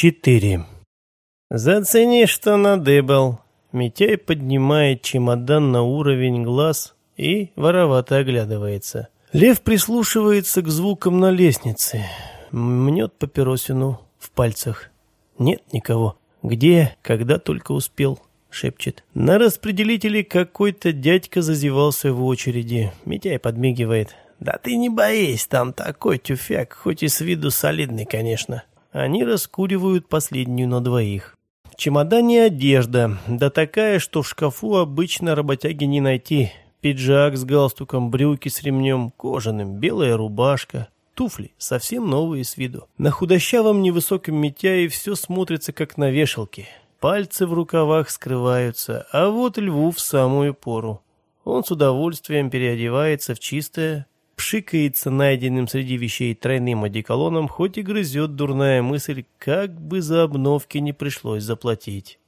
4. «Зацени, что надыбал». Митяй поднимает чемодан на уровень глаз и воровато оглядывается. Лев прислушивается к звукам на лестнице. Мнет папиросину в пальцах. Нет никого. Где, когда только успел, шепчет. На распределителе какой-то дядька зазевался в очереди. Митяй подмигивает. Да ты не боись, там такой тюфяк, хоть и с виду солидный, конечно. Они раскуривают последнюю на двоих. В чемодане одежда, да такая, что в шкафу обычно работяги не найти. Пиджак с галстуком, брюки с ремнем, кожаным, белая рубашка, туфли, совсем новые с виду. На худощавом невысоком Митяе все смотрится как на вешалке. Пальцы в рукавах скрываются, а вот льву в самую пору. Он с удовольствием переодевается в чистое, пшикается найденным среди вещей тройным одеколоном, хоть и грызет дурная мысль, как бы за обновки не пришлось заплатить.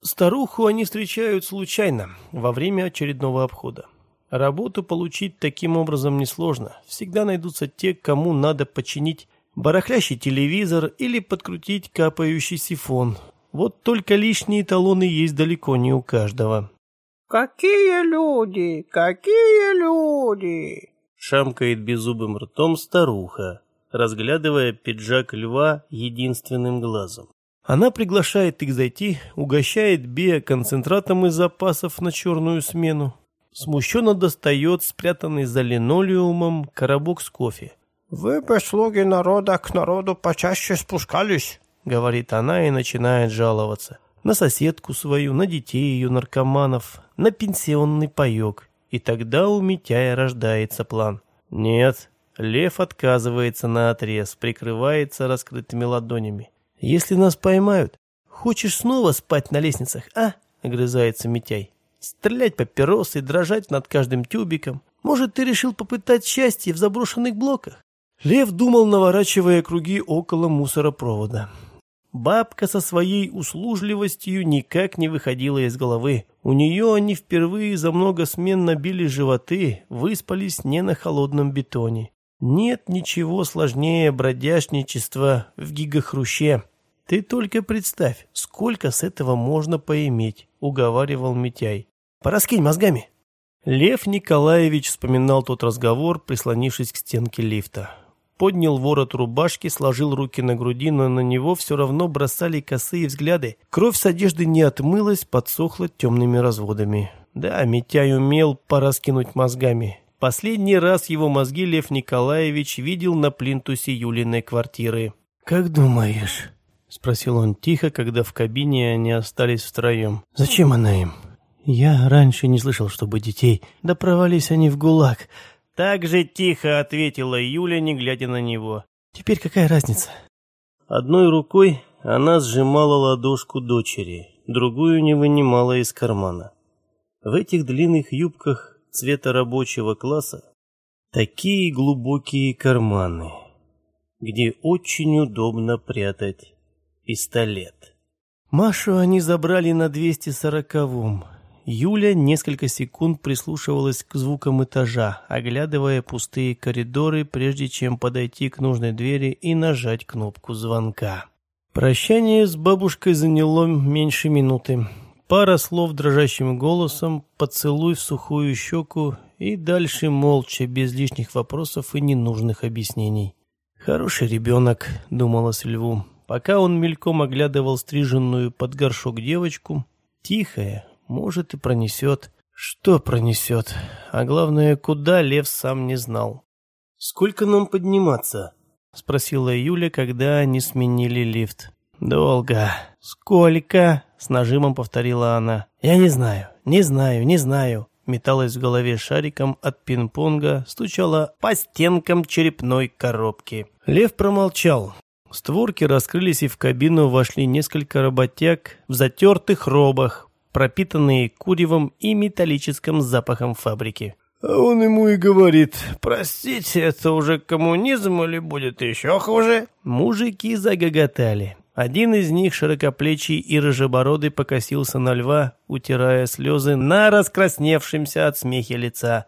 Старуху они встречают случайно, во время очередного обхода. Работу получить таким образом несложно. Всегда найдутся те, кому надо починить барахлящий телевизор или подкрутить капающий сифон. Вот только лишние талоны есть далеко не у каждого. «Какие люди! Какие люди!» Шамкает беззубым ртом старуха, разглядывая пиджак льва единственным глазом. Она приглашает их зайти, угощает биоконцентратом из запасов на черную смену, Смущенно достает спрятанный за линолеумом коробок с кофе. «Вы бы, слуги народа, к народу почаще спускались», — говорит она и начинает жаловаться. На соседку свою, на детей ее наркоманов, на пенсионный паек. И тогда у Митяя рождается план. Нет, Лев отказывается на отрез, прикрывается раскрытыми ладонями. «Если нас поймают, хочешь снова спать на лестницах, а?» — огрызается Митяй. Стрелять папиросы, дрожать над каждым тюбиком. Может, ты решил попытать счастье в заброшенных блоках? Лев думал, наворачивая круги около мусоропровода. Бабка со своей услужливостью никак не выходила из головы. У нее они впервые за много смен набили животы, выспались не на холодном бетоне. Нет ничего сложнее бродяжничества в гигахруще. Ты только представь, сколько с этого можно поиметь, уговаривал Митяй. Пораскинь мозгами. Лев Николаевич вспоминал тот разговор, прислонившись к стенке лифта. Поднял ворот рубашки, сложил руки на груди, но на него все равно бросали косые взгляды. Кровь с одежды не отмылась, подсохла темными разводами. Да, Митяй умел пораскинуть мозгами. Последний раз его мозги Лев Николаевич видел на плинтусе Юлиной квартиры. «Как думаешь?» — спросил он тихо, когда в кабине они остались втроем. «Зачем она им?» «Я раньше не слышал, чтобы детей... Да провались они в ГУЛАГ!» Так же тихо ответила Юля, не глядя на него. «Теперь какая разница?» Одной рукой она сжимала ладошку дочери, другую не вынимала из кармана. В этих длинных юбках цвета рабочего класса такие глубокие карманы, где очень удобно прятать пистолет. Машу они забрали на 240-м. Юля несколько секунд прислушивалась к звукам этажа, оглядывая пустые коридоры, прежде чем подойти к нужной двери и нажать кнопку звонка. Прощание с бабушкой заняло меньше минуты. Пара слов дрожащим голосом, поцелуй в сухую щеку и дальше молча, без лишних вопросов и ненужных объяснений. «Хороший ребенок», — думалось Льву. Пока он мельком оглядывал стриженную под горшок девочку, тихая, может и пронесет. Что пронесет? А главное, куда Лев сам не знал. «Сколько нам подниматься?» — спросила Юля, когда они сменили лифт. «Долго. Сколько?» — с нажимом повторила она. «Я не знаю, не знаю, не знаю». Металась в голове шариком от пинг-понга, стучала по стенкам черепной коробки. Лев промолчал. Створки раскрылись, и в кабину вошли несколько работяг в затертых робах, пропитанные куревом и металлическим запахом фабрики. А он ему и говорит, простите, это уже коммунизм или будет еще хуже? Мужики загоготали. Один из них, широкоплечий и рыжебородый, покосился на льва, утирая слезы на раскрасневшемся от смехи лица.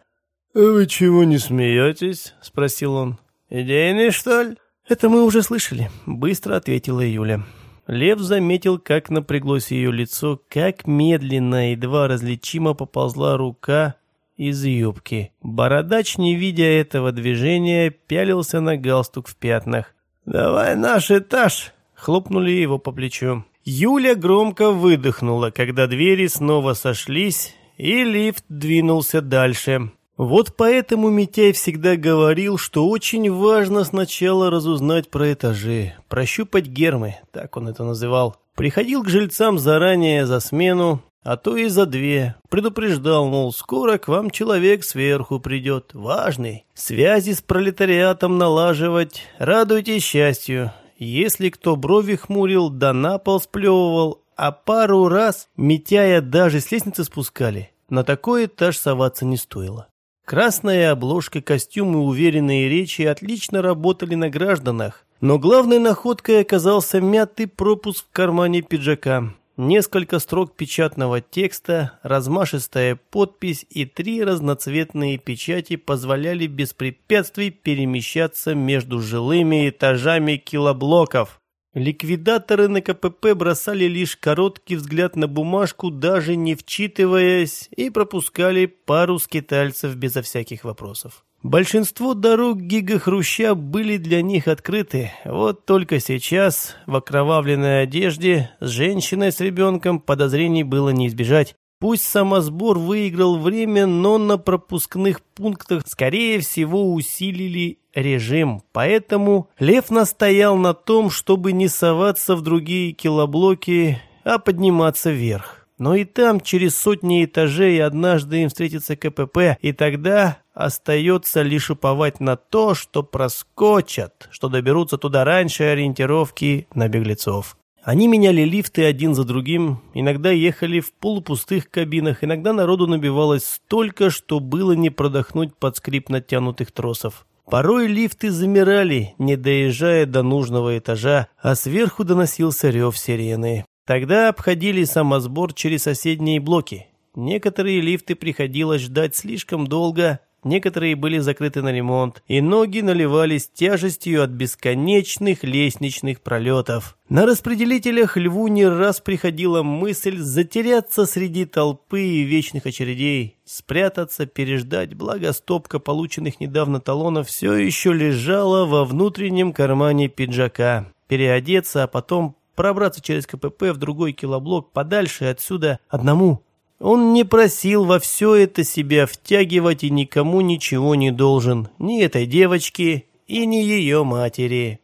«А вы чего не смеетесь?» — спросил он. «Идейный, что ли?» «Это мы уже слышали», — быстро ответила Юля. Лев заметил, как напряглось ее лицо, как медленно, едва различимо поползла рука из юбки. Бородач, не видя этого движения, пялился на галстук в пятнах. «Давай наш этаж!» — хлопнули его по плечу. Юля громко выдохнула, когда двери снова сошлись, и лифт двинулся дальше. Вот поэтому Митяй всегда говорил, что очень важно сначала разузнать про этажи, прощупать гермы, так он это называл. Приходил к жильцам заранее за смену, а то и за две. Предупреждал, мол, скоро к вам человек сверху придет, важный. Связи с пролетариатом налаживать, радуйтесь счастью. Если кто брови хмурил, да на пол сплевывал, а пару раз Митяя даже с лестницы спускали. На такой этаж соваться не стоило. Красная обложка, костюмы, уверенные речи отлично работали на гражданах. Но главной находкой оказался мятый пропуск в кармане пиджака. Несколько строк печатного текста, размашистая подпись и три разноцветные печати позволяли без препятствий перемещаться между жилыми этажами килоблоков. Ликвидаторы на КПП бросали лишь короткий взгляд на бумажку, даже не вчитываясь, и пропускали пару скитальцев безо всяких вопросов. Большинство дорог гигахруща были для них открыты. Вот только сейчас, в окровавленной одежде, с женщиной с ребенком подозрений было не избежать. Пусть самосбор выиграл время, но на пропускных пунктах, скорее всего, усилили режим. Поэтому Лев настоял на том, чтобы не соваться в другие килоблоки, а подниматься вверх. Но и там через сотни этажей однажды им встретится КПП, и тогда остается лишь уповать на то, что проскочат, что доберутся туда раньше ориентировки на беглецов. Они меняли лифты один за другим, иногда ехали в полупустых кабинах, иногда народу набивалось столько, что было не продохнуть под скрип натянутых тросов. Порой лифты замирали, не доезжая до нужного этажа, а сверху доносился рев сирены. Тогда обходили самосбор через соседние блоки. Некоторые лифты приходилось ждать слишком долго, некоторые были закрыты на ремонт, и ноги наливались тяжестью от бесконечных лестничных пролетов. На распределителях льву не раз приходила мысль затеряться среди толпы и вечных очередей, спрятаться, переждать, благо стопка полученных недавно талонов все еще лежала во внутреннем кармане пиджака. Переодеться, а потом пробраться через КПП в другой килоблок подальше отсюда одному – он не просил во все это себя втягивать и никому ничего не должен, ни этой девочке и ни ее матери.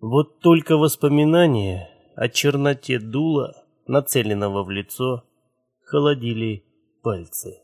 Вот только воспоминания о черноте дула, нацеленного в лицо, холодили пальцы.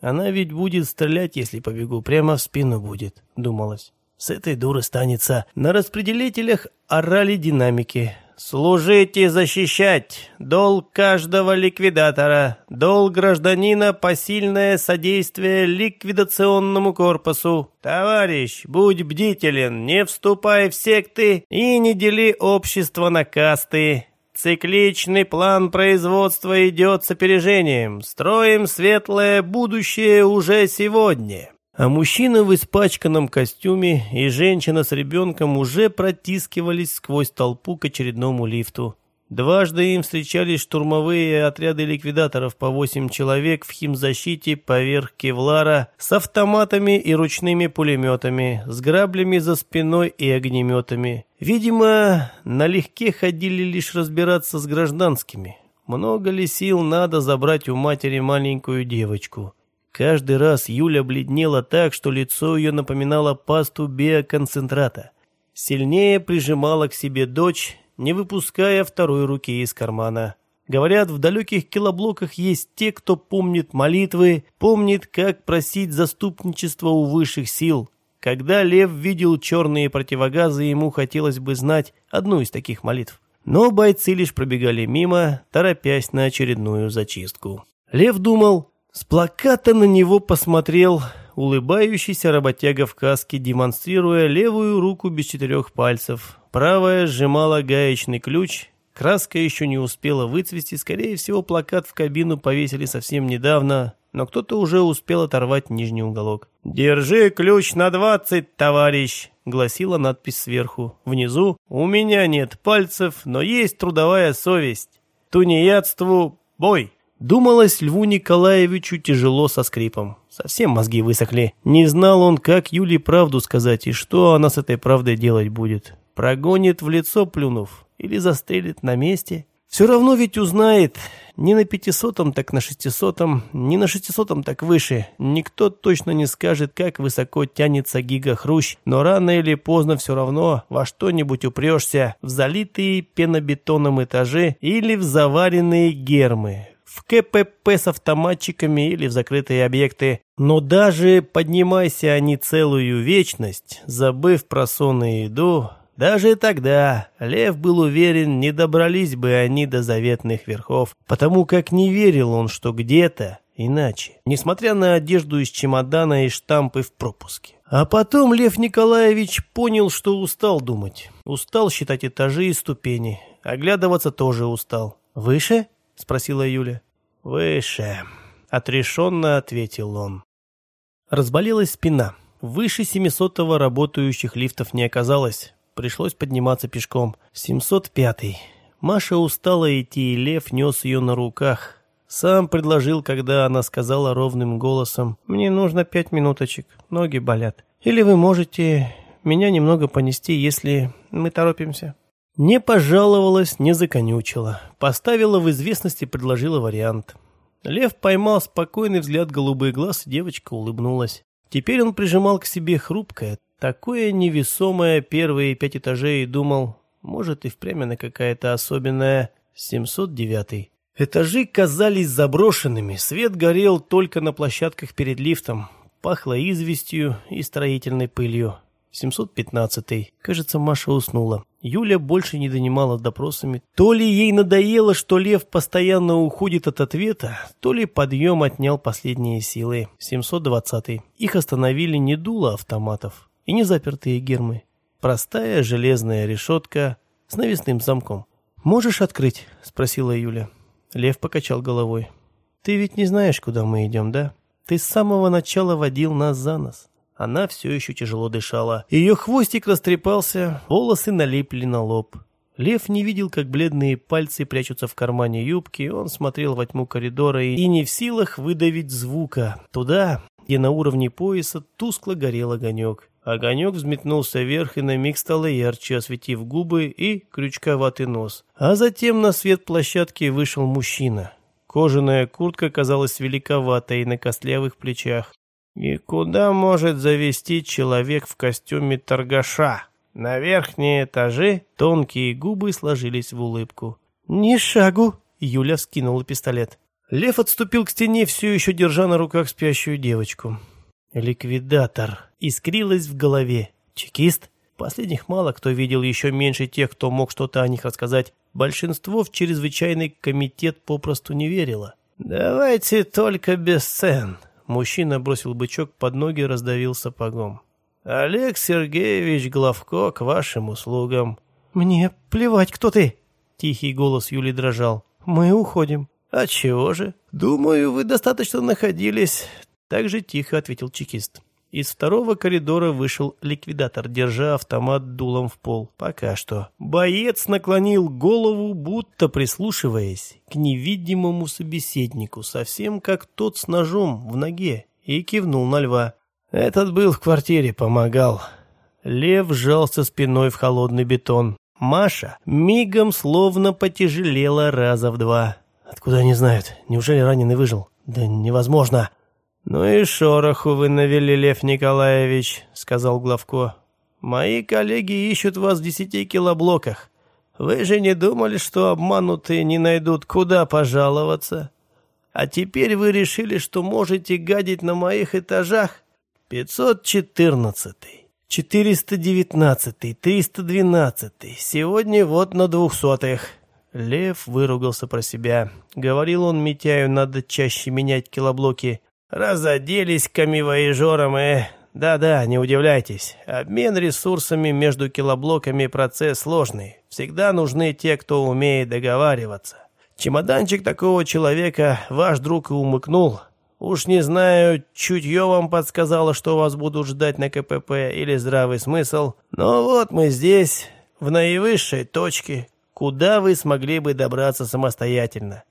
Она ведь будет стрелять, если побегу, прямо в спину будет, думалось. С этой дуры станется. На распределителях орали динамики. Служить и защищать – долг каждого ликвидатора, долг гражданина – посильное содействие ликвидационному корпусу. Товарищ, будь бдителен, не вступай в секты и не дели общество на касты. Цикличный план производства идет с опережением. Строим светлое будущее уже сегодня. А мужчина в испачканном костюме и женщина с ребенком уже протискивались сквозь толпу к очередному лифту. Дважды им встречались штурмовые отряды ликвидаторов по восемь человек в химзащите поверх кевлара с автоматами и ручными пулеметами, с граблями за спиной и огнеметами. Видимо, налегке ходили лишь разбираться с гражданскими. Много ли сил надо забрать у матери маленькую девочку? Каждый раз Юля бледнела так, что лицо ее напоминало пасту биоконцентрата. Сильнее прижимала к себе дочь, не выпуская второй руки из кармана. Говорят, в далеких килоблоках есть те, кто помнит молитвы, помнит, как просить заступничества у высших сил. Когда Лев видел черные противогазы, ему хотелось бы знать одну из таких молитв. Но бойцы лишь пробегали мимо, торопясь на очередную зачистку. Лев думал, с плаката на него посмотрел улыбающийся работяга в каске, демонстрируя левую руку без четырех пальцев. Правая сжимала гаечный ключ. Краска еще не успела выцвести. Скорее всего, плакат в кабину повесили совсем недавно, но кто-то уже успел оторвать нижний уголок. «Держи ключ на двадцать, товарищ!» гласила надпись сверху. Внизу «У меня нет пальцев, но есть трудовая совесть. Тунеядству бой!» Думалось Льву Николаевичу тяжело со скрипом. Совсем мозги высохли. Не знал он, как Юле правду сказать и что она с этой правдой делать будет. Прогонит в лицо плюнув или застрелит на месте. Все равно ведь узнает. Не на пятисотом, так на шестисотом, не на шестисотом, так выше. Никто точно не скажет, как высоко тянется гигахрущ, но рано или поздно все равно во что-нибудь упрешься, в залитые пенобетоном этажи или в заваренные гермы, в КПП с автоматчиками или в закрытые объекты. Но даже поднимайся они целую вечность, забыв про сон и еду, даже тогда Лев был уверен, не добрались бы они до заветных верхов, потому как не верил он, что где-то иначе, несмотря на одежду из чемодана и штампы в пропуске. А потом Лев Николаевич понял, что устал думать. Устал считать этажи и ступени. Оглядываться тоже устал. «Выше?» — спросила Юля. «Выше», — отрешенно ответил он. Разболелась спина. Выше 700-го работающих лифтов не оказалось. Пришлось подниматься пешком. 705-й. Маша устала идти, и Лев нес ее на руках. Сам предложил, когда она сказала ровным голосом, «Мне нужно пять минуточек, ноги болят. Или вы можете меня немного понести, если мы торопимся». Не пожаловалась, не законючила. Поставила в известность и предложила вариант. Лев поймал спокойный взгляд голубых глаз, и девочка улыбнулась. Теперь он прижимал к себе хрупкое, Такое невесомое первые пять этажей и думал, может и впрямь она какая-то особенная. 709. Этажи казались заброшенными, свет горел только на площадках перед лифтом, пахло известью и строительной пылью. 715. Кажется, Маша уснула. Юля больше не донимала допросами. То ли ей надоело, что Лев постоянно уходит от ответа, то ли подъем отнял последние силы. 720. Их остановили не дуло автоматов, и незапертые гермы. Простая железная решетка с навесным замком. «Можешь открыть?» – спросила Юля. Лев покачал головой. «Ты ведь не знаешь, куда мы идем, да? Ты с самого начала водил нас за нос». Она все еще тяжело дышала. Ее хвостик растрепался, волосы налипли на лоб. Лев не видел, как бледные пальцы прячутся в кармане юбки, он смотрел во тьму коридора и не в силах выдавить звука. Туда, где на уровне пояса тускло горел огонек. Огонек взметнулся вверх и на миг стало ярче, осветив губы и крючковатый нос. А затем на свет площадки вышел мужчина. Кожаная куртка казалась великоватой на костлявых плечах. И куда может завести человек в костюме торгаша? На верхние этажи тонкие губы сложились в улыбку. «Ни шагу!» — Юля скинула пистолет. Лев отступил к стене, все еще держа на руках спящую девочку. Ликвидатор. Искрилось в голове. Чекист? Последних мало кто видел, еще меньше тех, кто мог что-то о них рассказать. Большинство в чрезвычайный комитет попросту не верило. «Давайте только без цен». Мужчина бросил бычок под ноги, раздавил сапогом. «Олег Сергеевич Главко к вашим услугам». «Мне плевать, кто ты!» Тихий голос Юли дрожал. «Мы уходим». «А чего же? Думаю, вы достаточно находились так же тихо ответил чекист. Из второго коридора вышел ликвидатор, держа автомат дулом в пол. Пока что. Боец наклонил голову, будто прислушиваясь к невидимому собеседнику, совсем как тот с ножом в ноге, и кивнул на льва. Этот был в квартире, помогал. Лев сжался спиной в холодный бетон. Маша мигом словно потяжелела раза в два. Откуда они знают? Неужели раненый выжил? Да невозможно. «Ну и шороху вы навели, Лев Николаевич», — сказал Главко. «Мои коллеги ищут вас в десяти килоблоках. Вы же не думали, что обманутые не найдут, куда пожаловаться? А теперь вы решили, что можете гадить на моих этажах? 514-й, 419-й, 312-й, сегодня вот на двухсотых». Лев выругался про себя. Говорил он Митяю, надо чаще менять килоблоки. Разоделись камевоежором и... Да-да, не удивляйтесь. Обмен ресурсами между килоблоками процесс сложный. Всегда нужны те, кто умеет договариваться. Чемоданчик такого человека ваш друг и умыкнул. Уж не знаю, чутье вам подсказало, что вас будут ждать на КПП или здравый смысл, но вот мы здесь, в наивысшей точке, куда вы смогли бы добраться самостоятельно.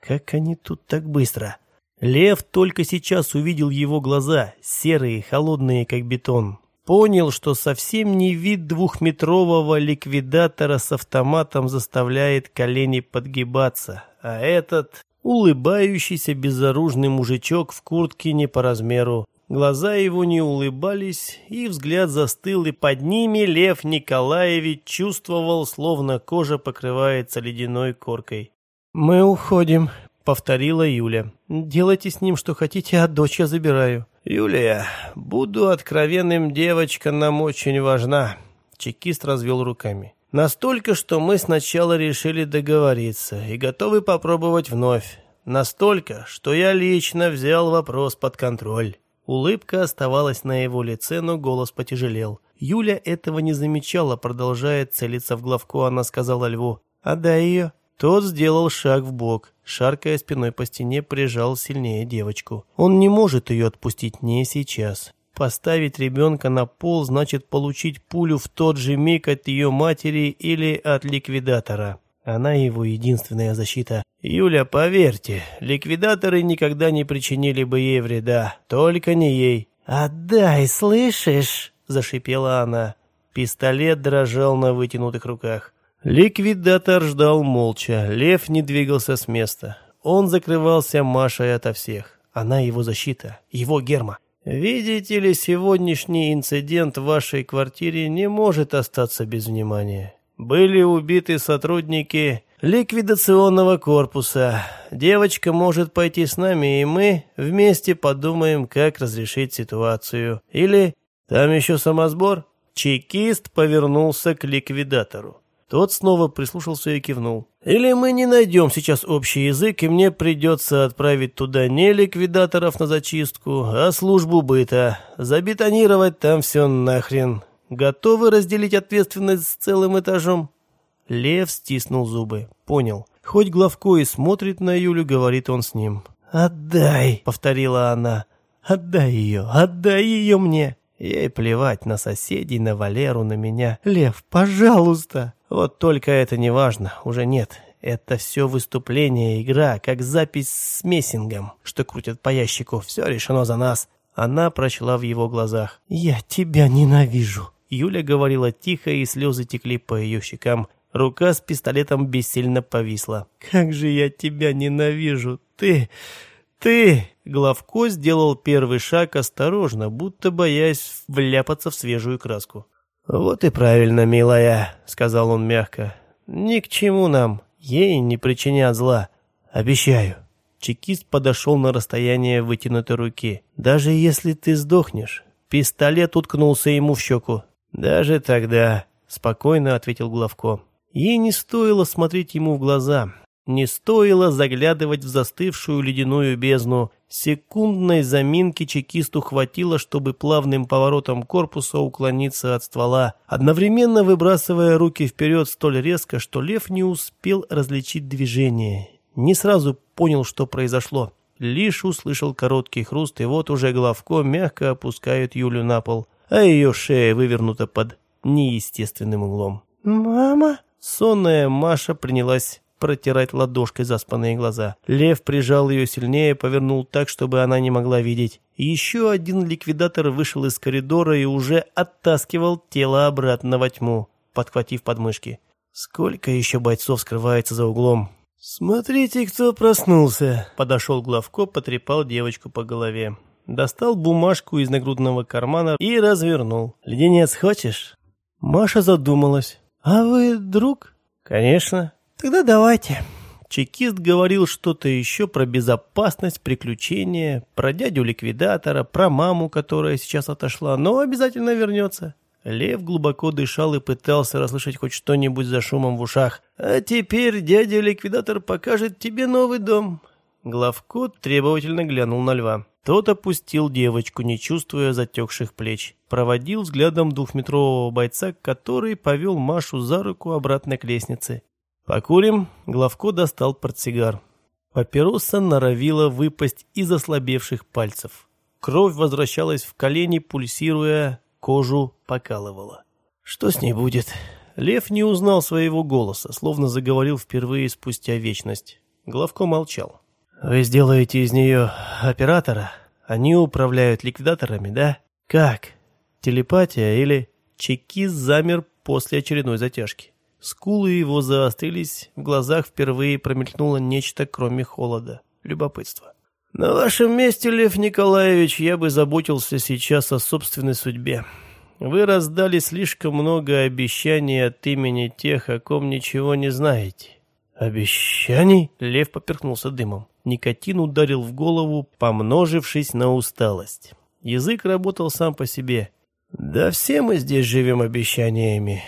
Как они тут так быстро? Лев только сейчас увидел его глаза, серые, холодные, как бетон. Понял, что совсем не вид двухметрового ликвидатора с автоматом заставляет колени подгибаться, а этот улыбающийся безоружный мужичок в куртке не по размеру. Глаза его не улыбались, и взгляд застыл, и под ними Лев Николаевич чувствовал, словно кожа покрывается ледяной коркой. «Мы уходим», — повторила Юля. «Делайте с ним что хотите, а дочь я забираю». «Юлия, буду откровенным, девочка нам очень важна», — чекист развел руками. «Настолько, что мы сначала решили договориться и готовы попробовать вновь. Настолько, что я лично взял вопрос под контроль». Улыбка оставалась на его лице, но голос потяжелел. Юля этого не замечала, продолжая целиться в главку, она сказала льву. «Отдай ее». Тот сделал шаг в бок, шаркая спиной по стене, прижал сильнее девочку. Он не может ее отпустить не сейчас. Поставить ребенка на пол значит получить пулю в тот же миг от ее матери или от ликвидатора. Она его единственная защита. Юля, поверьте, ликвидаторы никогда не причинили бы ей вреда. Только не ей. «Отдай, слышишь?» – зашипела она. Пистолет дрожал на вытянутых руках. Ликвидатор ждал молча, лев не двигался с места. Он закрывался Машей ото всех. Она его защита, его герма. Видите ли, сегодняшний инцидент в вашей квартире не может остаться без внимания. Были убиты сотрудники ликвидационного корпуса. Девочка может пойти с нами, и мы вместе подумаем, как разрешить ситуацию. Или там еще самосбор? Чекист повернулся к ликвидатору. Тот снова прислушался и кивнул. «Или мы не найдем сейчас общий язык, и мне придется отправить туда не ликвидаторов на зачистку, а службу быта. Забетонировать там все нахрен. Готовы разделить ответственность с целым этажом?» Лев стиснул зубы. Понял. Хоть Главко и смотрит на Юлю, говорит он с ним. «Отдай!» — повторила она. «Отдай ее! Отдай ее мне!» Ей плевать на соседей, на Валеру, на меня. «Лев, пожалуйста!» Вот только это не важно, уже нет. Это все выступление, игра, как запись с мессингом, что крутят по ящику. Все решено за нас. Она прочла в его глазах. «Я тебя ненавижу!» Юля говорила тихо, и слезы текли по ее щекам. Рука с пистолетом бессильно повисла. «Как же я тебя ненавижу! Ты... ты...» Главко сделал первый шаг осторожно, будто боясь вляпаться в свежую краску. «Вот и правильно, милая», — сказал он мягко. «Ни к чему нам, ей не причинят зла. Обещаю». Чекист подошел на расстояние вытянутой руки. «Даже если ты сдохнешь». Пистолет уткнулся ему в щеку. «Даже тогда», — спокойно ответил Главко. Ей не стоило смотреть ему в глаза. Не стоило заглядывать в застывшую ледяную бездну. Секундной заминки чекисту хватило, чтобы плавным поворотом корпуса уклониться от ствола, одновременно выбрасывая руки вперед столь резко, что лев не успел различить движение. Не сразу понял, что произошло. Лишь услышал короткий хруст, и вот уже Главко мягко опускает Юлю на пол, а ее шея вывернута под неестественным углом. «Мама?» Сонная Маша принялась протирать ладошкой заспанные глаза. Лев прижал ее сильнее, повернул так, чтобы она не могла видеть. Еще один ликвидатор вышел из коридора и уже оттаскивал тело обратно во тьму, подхватив подмышки. Сколько еще бойцов скрывается за углом? «Смотрите, кто проснулся!» Подошел Главко, потрепал девочку по голове. Достал бумажку из нагрудного кармана и развернул. «Леденец хочешь?» Маша задумалась. «А вы друг?» «Конечно. Тогда давайте. Чекист говорил что-то еще про безопасность, приключения, про дядю-ликвидатора, про маму, которая сейчас отошла, но обязательно вернется. Лев глубоко дышал и пытался расслышать хоть что-нибудь за шумом в ушах. «А теперь дядя-ликвидатор покажет тебе новый дом». Главко требовательно глянул на льва. Тот опустил девочку, не чувствуя затекших плеч. Проводил взглядом двухметрового бойца, который повел Машу за руку обратно к лестнице. «Покурим?» Главко достал портсигар. Папироса норовила выпасть из ослабевших пальцев. Кровь возвращалась в колени, пульсируя, кожу покалывала. Что с ней будет? Лев не узнал своего голоса, словно заговорил впервые спустя вечность. Главко молчал. «Вы сделаете из нее оператора? Они управляют ликвидаторами, да? Как? Телепатия или...» Чекист замер после очередной затяжки. Скулы его заострились, в глазах впервые промелькнуло нечто, кроме холода, любопытства. «На вашем месте, Лев Николаевич, я бы заботился сейчас о собственной судьбе. Вы раздали слишком много обещаний от имени тех, о ком ничего не знаете». «Обещаний?» Лев поперхнулся дымом. Никотин ударил в голову, помножившись на усталость. Язык работал сам по себе. «Да все мы здесь живем обещаниями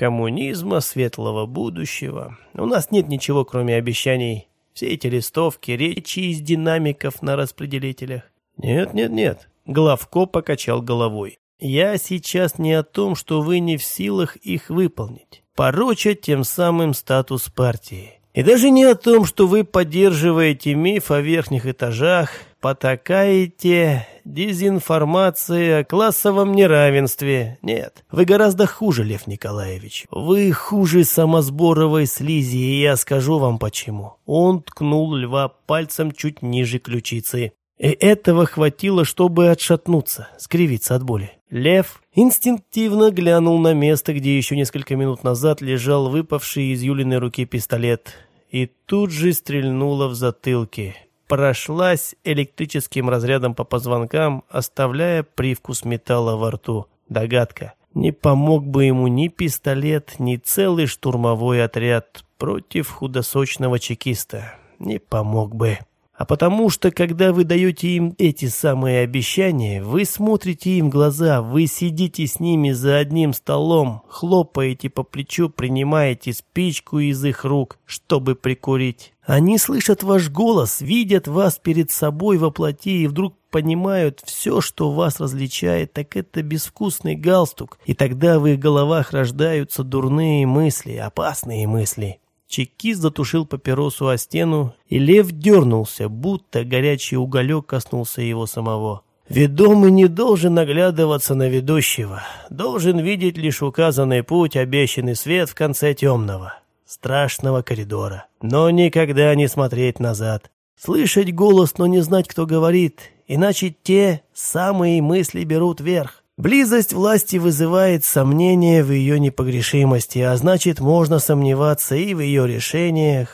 коммунизма, светлого будущего. У нас нет ничего, кроме обещаний. Все эти листовки, речи из динамиков на распределителях. Нет, нет, нет. Главко покачал головой. Я сейчас не о том, что вы не в силах их выполнить. Порочат тем самым статус партии. И даже не о том, что вы поддерживаете миф о верхних этажах, потакаете дезинформации о классовом неравенстве. Нет, вы гораздо хуже, Лев Николаевич. Вы хуже самосборовой слизи, и я скажу вам почему. Он ткнул льва пальцем чуть ниже ключицы. И этого хватило, чтобы отшатнуться, скривиться от боли. Лев инстинктивно глянул на место, где еще несколько минут назад лежал выпавший из Юлиной руки пистолет, и тут же стрельнуло в затылке. Прошлась электрическим разрядом по позвонкам, оставляя привкус металла во рту. Догадка. Не помог бы ему ни пистолет, ни целый штурмовой отряд против худосочного чекиста. Не помог бы а потому что, когда вы даете им эти самые обещания, вы смотрите им в глаза, вы сидите с ними за одним столом, хлопаете по плечу, принимаете спичку из их рук, чтобы прикурить. Они слышат ваш голос, видят вас перед собой во плоти и вдруг понимают все, что вас различает, так это безвкусный галстук, и тогда в их головах рождаются дурные мысли, опасные мысли. Чекист затушил папиросу о стену, и лев дернулся, будто горячий уголек коснулся его самого. Ведомый не должен наглядываться на ведущего, должен видеть лишь указанный путь, обещанный свет в конце темного, страшного коридора, но никогда не смотреть назад. Слышать голос, но не знать, кто говорит, иначе те самые мысли берут верх. Близость власти вызывает сомнения в ее непогрешимости, а значит, можно сомневаться и в ее решениях.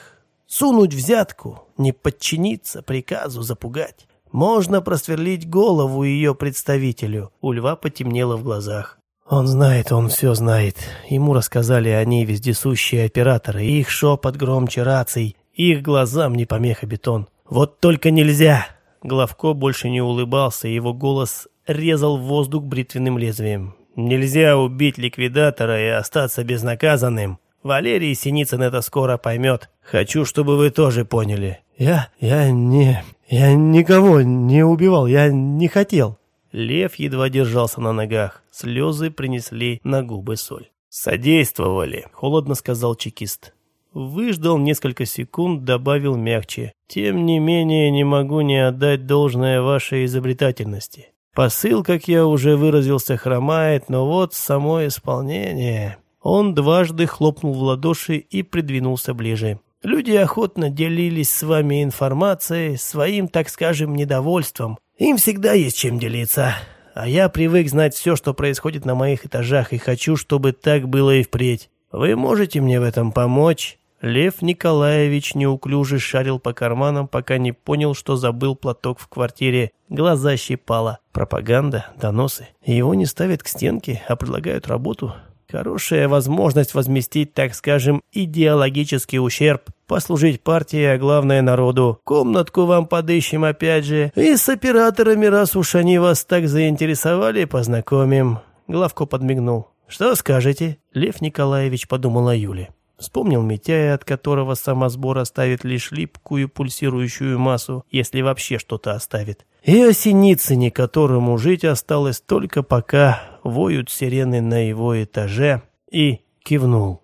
Сунуть взятку, не подчиниться приказу, запугать. Можно просверлить голову ее представителю. У льва потемнело в глазах. Он знает, он все знает. Ему рассказали они вездесущие операторы, их шепот громче раций, их глазам не помеха бетон. Вот только нельзя! Главко больше не улыбался, его голос резал воздух бритвенным лезвием. Нельзя убить ликвидатора и остаться безнаказанным. Валерий Синицын это скоро поймет. Хочу, чтобы вы тоже поняли. Я... я не... я никого не убивал, я не хотел. Лев едва держался на ногах. Слезы принесли на губы соль. «Содействовали», — холодно сказал чекист. Выждал несколько секунд, добавил мягче. «Тем не менее, не могу не отдать должное вашей изобретательности. Посыл, как я уже выразился, хромает, но вот само исполнение... Он дважды хлопнул в ладоши и придвинулся ближе. Люди охотно делились с вами информацией, своим, так скажем, недовольством. Им всегда есть чем делиться. А я привык знать все, что происходит на моих этажах, и хочу, чтобы так было и впредь. Вы можете мне в этом помочь?» Лев Николаевич неуклюже шарил по карманам, пока не понял, что забыл платок в квартире. Глаза щипало. Пропаганда, доносы. Его не ставят к стенке, а предлагают работу. Хорошая возможность возместить, так скажем, идеологический ущерб, послужить партии, а главное народу. Комнатку вам подыщем опять же. И с операторами, раз уж они вас так заинтересовали, познакомим. Главко подмигнул. «Что скажете?» Лев Николаевич подумал о Юле. Вспомнил Митяя, от которого самосбор оставит лишь липкую пульсирующую массу, если вообще что-то оставит. И о Синицыне, которому жить осталось только пока воют сирены на его этаже, и кивнул.